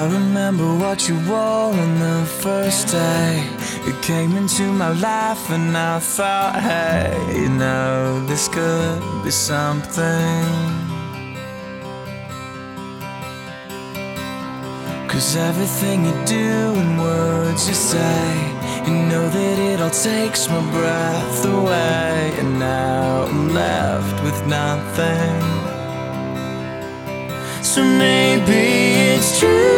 I remember what you wore on the first day. You came into my life and I thought, hey, you know, this could be something. Cause everything you do and words you say You know that it all takes my breath away. And now I'm left with nothing. So maybe it's true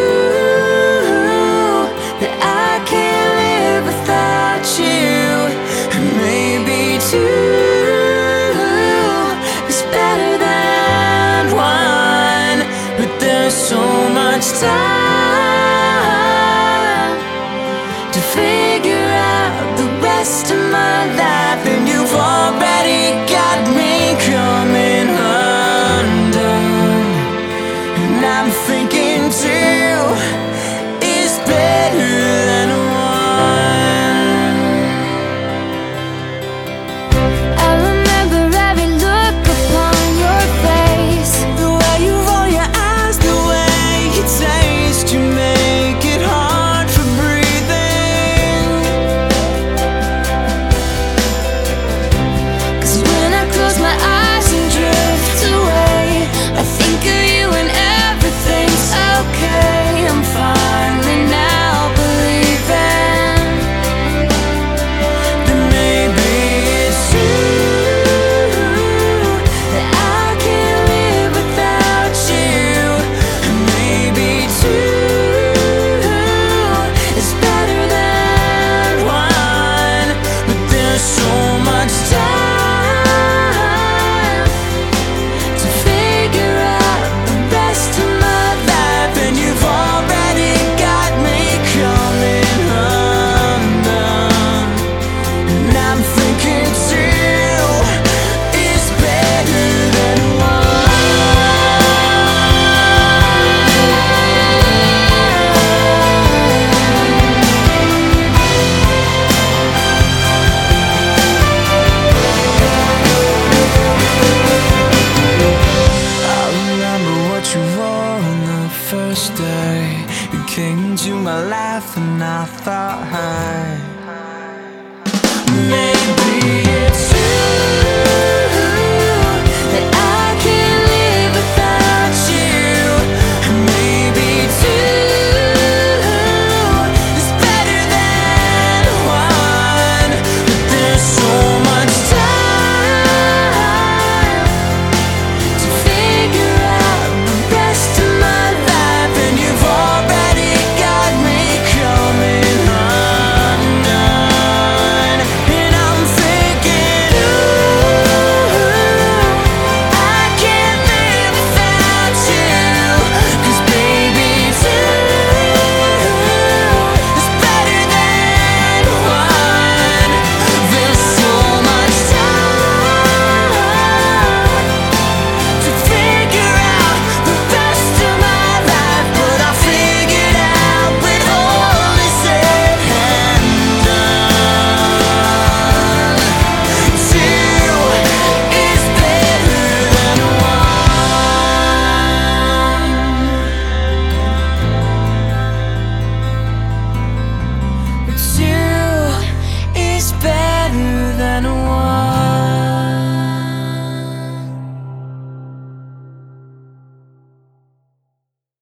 time to figure out the rest of first day You came into my life and I thought, hey